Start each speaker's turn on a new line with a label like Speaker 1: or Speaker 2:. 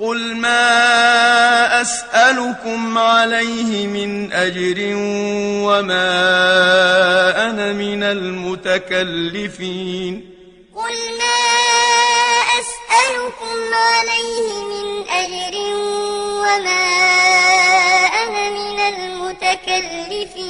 Speaker 1: قُلْ مَا أَسْأَلُكُمْ عَلَيْهِ مِنْ أَجْرٍ وَمَا أَنَا مِنَ الْمُتَكَلِّفِينَ قُلْ مَا أَسْأَلُكُمْ عَلَيْهِ مِنْ أَجْرٍ وَمَا أَنَا مِنَ الْمُتَكَلِّفِينَ